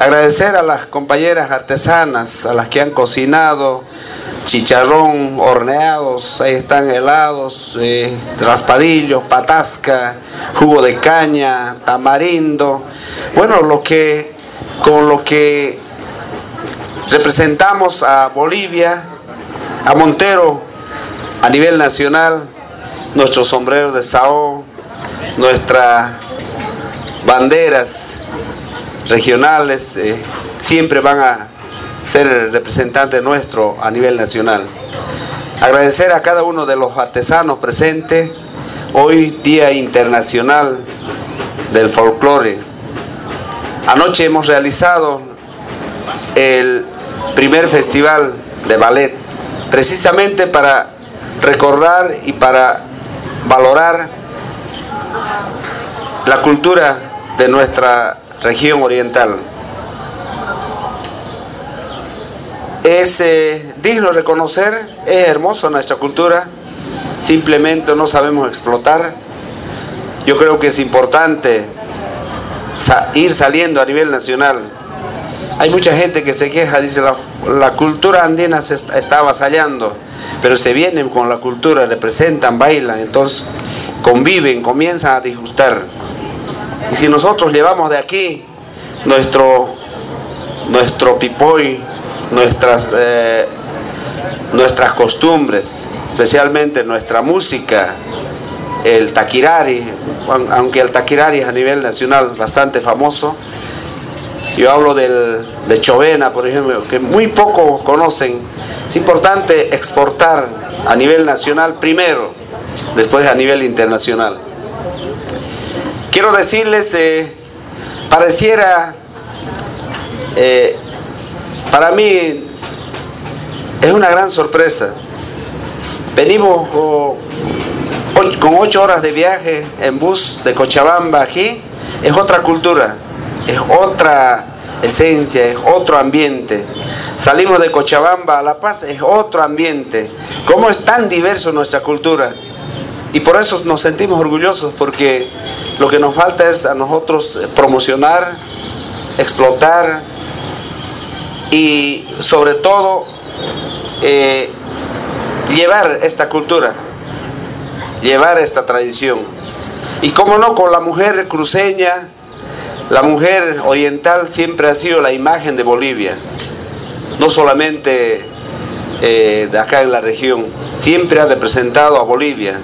Agradecer a las compañeras artesanas, a las que han cocinado chicharrón horneados, ahí están helados, eh, raspadillos, patasca, jugo de caña, tamarindo. Bueno, lo que con lo que representamos a Bolivia, a Montero a nivel nacional, nuestros sombreros de Sao, nuestras banderas regionales eh, siempre van a ser representante nuestro a nivel nacional. Agradecer a cada uno de los artesanos presentes, hoy Día Internacional del Folclore. Anoche hemos realizado el primer festival de ballet, precisamente para recordar y para valorar la cultura de nuestra región oriental. Es eh, digno reconocer, es hermoso nuestra cultura, simplemente no sabemos explotar. Yo creo que es importante ir saliendo a nivel nacional. Hay mucha gente que se queja, dice la, cultura andina se está avasallando, pero se vienen con la cultura, representan, bailan, entonces conviven, comienzan a disgustar. Y si nosotros llevamos de aquí nuestro, nuestro pipoy, nuestras, eh, nuestras costumbres, especialmente nuestra música, el taquirari, aunque el taquirari es a nivel nacional bastante famoso, yo hablo del, de Chovena, por ejemplo, que muy poco conocen. Es importante exportar a nivel nacional primero, después a nivel internacional. Quiero decirles, eh, pareciera eh, para mí es una gran sorpresa. Venimos con ocho horas de viaje en bus de Cochabamba aquí. Es otra cultura, es otra esencia, es otro ambiente. Salimos de Cochabamba a La Paz, es otro ambiente. ¿Cómo es tan diverso nuestra cultura? Y por eso nos sentimos orgullosos, porque lo que nos falta es a nosotros promocionar, explotar, y sobre todo eh, llevar esta cultura, llevar esta tradición. Y como no, con la mujer cruceña, la mujer oriental siempre ha sido la imagen de Bolivia, no solamente eh, de acá en la región, siempre ha representado a Bolivia.